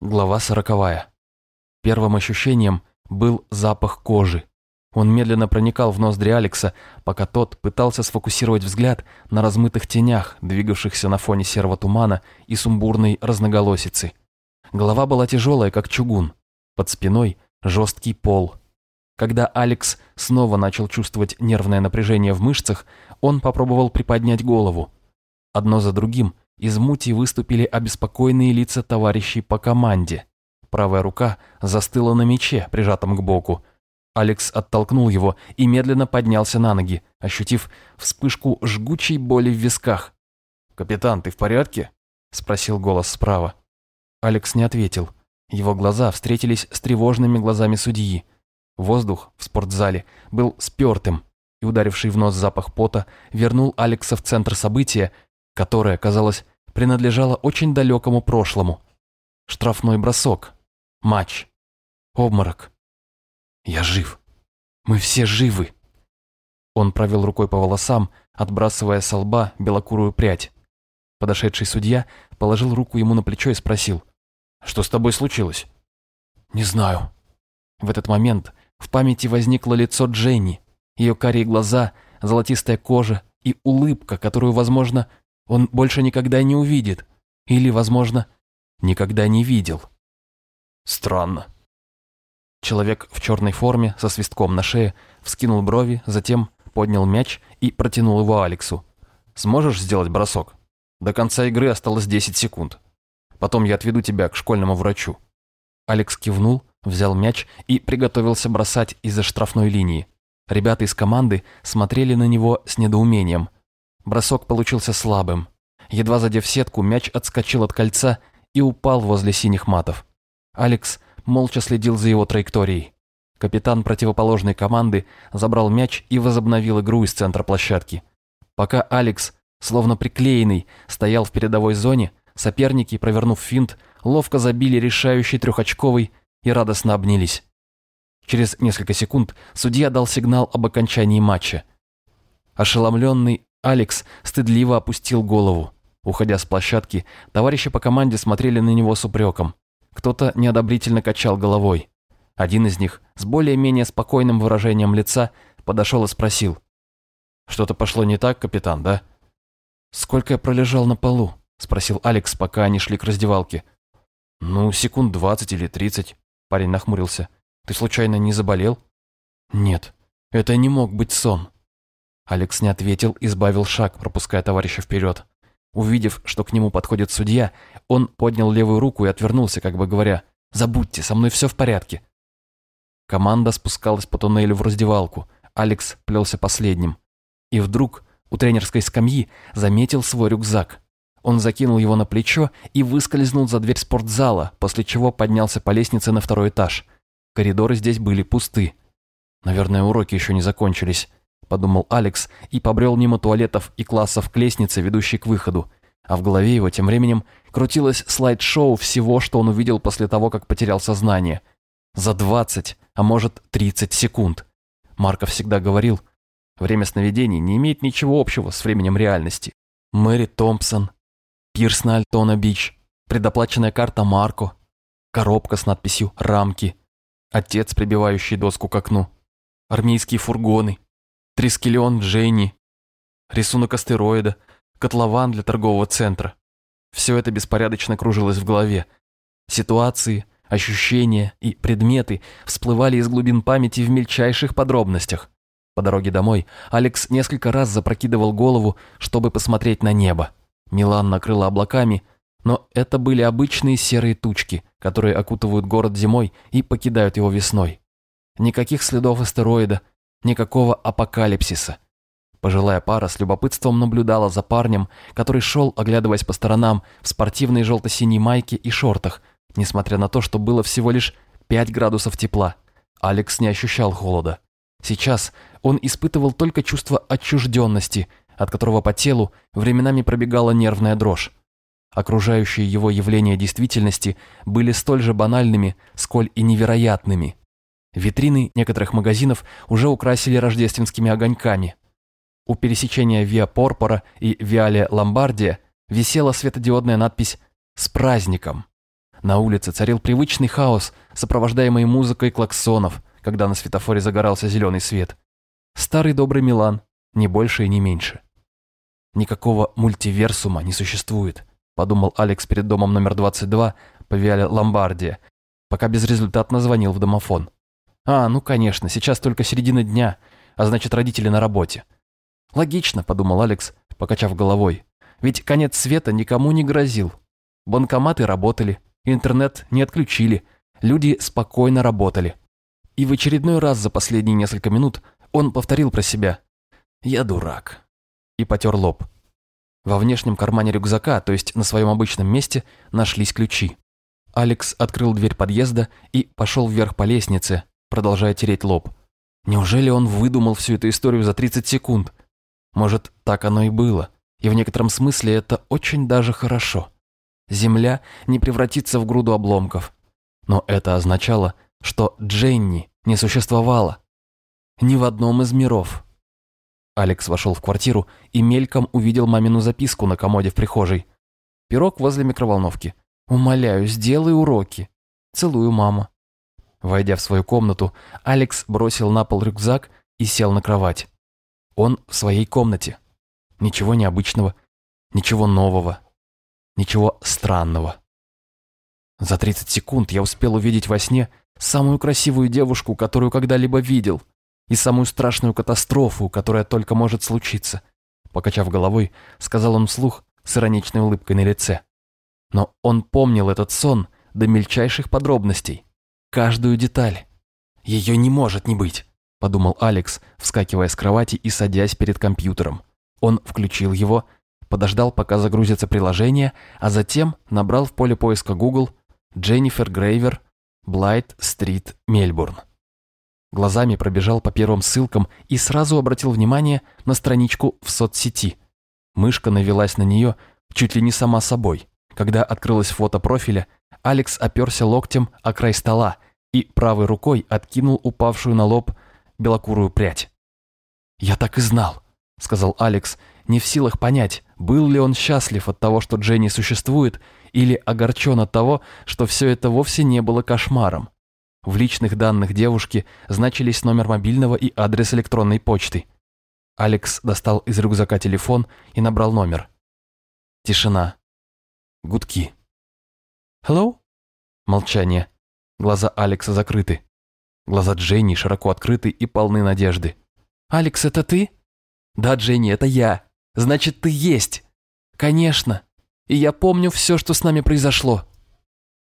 Глава сороковая. Первым ощущением был запах кожи. Он медленно проникал в ноздри Алекса, пока тот пытался сфокусировать взгляд на размытых тенях, двигавшихся на фоне серого тумана и сумбурной разноголосицы. Голова была тяжелая, как чугун. Под спиной жесткий пол. Когда Алекс снова начал чувствовать нервное напряжение в мышцах, он попробовал приподнять голову. Одно за другим из мути выступили обеспокоенные лица товарищей по команде. Правая рука застыла на мече, прижатом к боку. Алекс оттолкнул его и медленно поднялся на ноги, ощутив вспышку жгучей боли в висках. «Капитан, ты в порядке?» – спросил голос справа. Алекс не ответил. Его глаза встретились с тревожными глазами судьи. Воздух в спортзале был спертым, и ударивший в нос запах пота вернул Алекса в центр события, которое, казалось, принадлежало очень далекому прошлому. Штрафной бросок. Матч. Обморок. Я жив. Мы все живы. Он провел рукой по волосам, отбрасывая со лба белокурую прядь. Подошедший судья положил руку ему на плечо и спросил. «Что с тобой случилось?» «Не знаю». В этот момент в памяти возникло лицо Дженни, ее карие глаза, золотистая кожа и улыбка, которую, возможно, он больше никогда не увидит. Или, возможно, никогда не видел. Странно. Человек в черной форме со свистком на шее вскинул брови, затем поднял мяч и протянул его Алексу. «Сможешь сделать бросок? До конца игры осталось 10 секунд. Потом я отведу тебя к школьному врачу». Алекс кивнул, взял мяч и приготовился бросать из-за штрафной линии. Ребята из команды смотрели на него с недоумением – Бросок получился слабым. Едва задев сетку, мяч отскочил от кольца и упал возле синих матов. Алекс молча следил за его траекторией. Капитан противоположной команды забрал мяч и возобновил игру из центра площадки. Пока Алекс, словно приклеенный, стоял в передовой зоне, соперники, провернув финт, ловко забили решающий трехочковый и радостно обнялись. Через несколько секунд судья дал сигнал об окончании матча. Ошеломленный Алекс стыдливо опустил голову. Уходя с площадки, товарищи по команде смотрели на него с упреком. Кто-то неодобрительно качал головой. Один из них, с более-менее спокойным выражением лица, подошел и спросил. «Что-то пошло не так, капитан, да?» «Сколько я пролежал на полу?» – спросил Алекс, пока они шли к раздевалке. «Ну, секунд двадцать или тридцать», – парень нахмурился. «Ты случайно не заболел?» «Нет, это не мог быть сон. Алекс не ответил и сбавил шаг, пропуская товарища вперед. Увидев, что к нему подходит судья, он поднял левую руку и отвернулся, как бы говоря, «Забудьте, со мной все в порядке». Команда спускалась по туннелю в раздевалку. Алекс плелся последним. И вдруг у тренерской скамьи заметил свой рюкзак. Он закинул его на плечо и выскользнул за дверь спортзала, после чего поднялся по лестнице на второй этаж. Коридоры здесь были пусты. Наверное, уроки еще не закончились. – подумал Алекс и побрел мимо туалетов и классов к лестнице, ведущей к выходу. А в голове его тем временем крутилось слайд-шоу всего, что он увидел после того, как потерял сознание. За 20, а может 30 секунд. Марков всегда говорил, время сновидений не имеет ничего общего с временем реальности. Мэри Томпсон, пирс на Альтона-Бич, предоплаченная карта Марко, коробка с надписью «Рамки», отец, прибивающий доску к окну, армейские фургоны, Трискелион Джейни, рисунок астероида, котлован для торгового центра. Все это беспорядочно кружилось в голове. Ситуации, ощущения и предметы всплывали из глубин памяти в мельчайших подробностях. По дороге домой Алекс несколько раз запрокидывал голову, чтобы посмотреть на небо. Милан накрыло облаками, но это были обычные серые тучки, которые окутывают город зимой и покидают его весной. Никаких следов астероида, Никакого апокалипсиса. Пожилая пара с любопытством наблюдала за парнем, который шел, оглядываясь по сторонам, в спортивной желто-синей майке и шортах, несмотря на то, что было всего лишь 5 градусов тепла. Алекс не ощущал холода. Сейчас он испытывал только чувство отчужденности, от которого по телу временами пробегала нервная дрожь. Окружающие его явления действительности были столь же банальными, сколь и невероятными. Витрины некоторых магазинов уже украсили рождественскими огоньками. У пересечения Виа Порпора и Виале Ломбардия висела светодиодная надпись «С праздником». На улице царил привычный хаос, сопровождаемый музыкой клаксонов, когда на светофоре загорался зеленый свет. Старый добрый Милан, не больше и не меньше. Никакого мультиверсума не существует, подумал Алекс перед домом номер 22 по Виале Ломбардия, пока безрезультатно звонил в домофон. А, ну конечно, сейчас только середина дня, а значит родители на работе. Логично, подумал Алекс, покачав головой. Ведь конец света никому не грозил. Банкоматы работали, интернет не отключили, люди спокойно работали. И в очередной раз за последние несколько минут он повторил про себя «Я дурак» и потер лоб. Во внешнем кармане рюкзака, то есть на своем обычном месте, нашлись ключи. Алекс открыл дверь подъезда и пошел вверх по лестнице, продолжая тереть лоб. Неужели он выдумал всю эту историю за 30 секунд? Может, так оно и было, и в некотором смысле это очень даже хорошо. Земля не превратится в груду обломков. Но это означало, что Дженни не существовало. Ни в одном из миров. Алекс вошел в квартиру и мельком увидел мамину записку на комоде в прихожей. Пирог возле микроволновки. «Умоляю, сделай уроки. Целую, мама». Войдя в свою комнату, Алекс бросил на пол рюкзак и сел на кровать. Он в своей комнате. Ничего необычного, ничего нового, ничего странного. За 30 секунд я успел увидеть во сне самую красивую девушку, которую когда-либо видел, и самую страшную катастрофу, которая только может случиться. Покачав головой, сказал он вслух с ироничной улыбкой на лице. Но он помнил этот сон до мельчайших подробностей, каждую деталь. Ее не может не быть, подумал Алекс, вскакивая с кровати и садясь перед компьютером. Он включил его, подождал, пока загрузится приложение, а затем набрал в поле поиска Google Дженнифер Грейвер, Блайт-стрит, Мельбурн. Глазами пробежал по первым ссылкам и сразу обратил внимание на страничку в соцсети. Мышка навелась на нее чуть ли не сама собой. Когда открылось фото профиля, Алекс оперся локтем о край стола и правой рукой откинул упавшую на лоб белокурую прядь. «Я так и знал», — сказал Алекс, не в силах понять, был ли он счастлив от того, что Дженни существует, или огорчен от того, что все это вовсе не было кошмаром. В личных данных девушки значились номер мобильного и адрес электронной почты. Алекс достал из рюкзака телефон и набрал номер. Тишина. Гудки. «Hello?» Молчание. Глаза Алекса закрыты. Глаза Дженни широко открыты и полны надежды. «Алекс, это ты?» «Да, Дженни, это я. Значит, ты есть». «Конечно. И я помню все, что с нами произошло.